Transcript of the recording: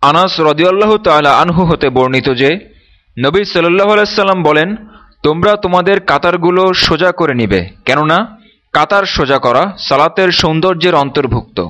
আনাস রদিয়াল্লাহ তালা আনহু হতে বর্ণিত যে, নবী সাল্লাহ আলাইসাল্লাম বলেন, তোমরা তোমাদের কাতারগুলো সোজা করে নিবে। কেননা, কাতার সোজা করা সালাতের সৌন্দর্যের অন্তর্ভুক্ত।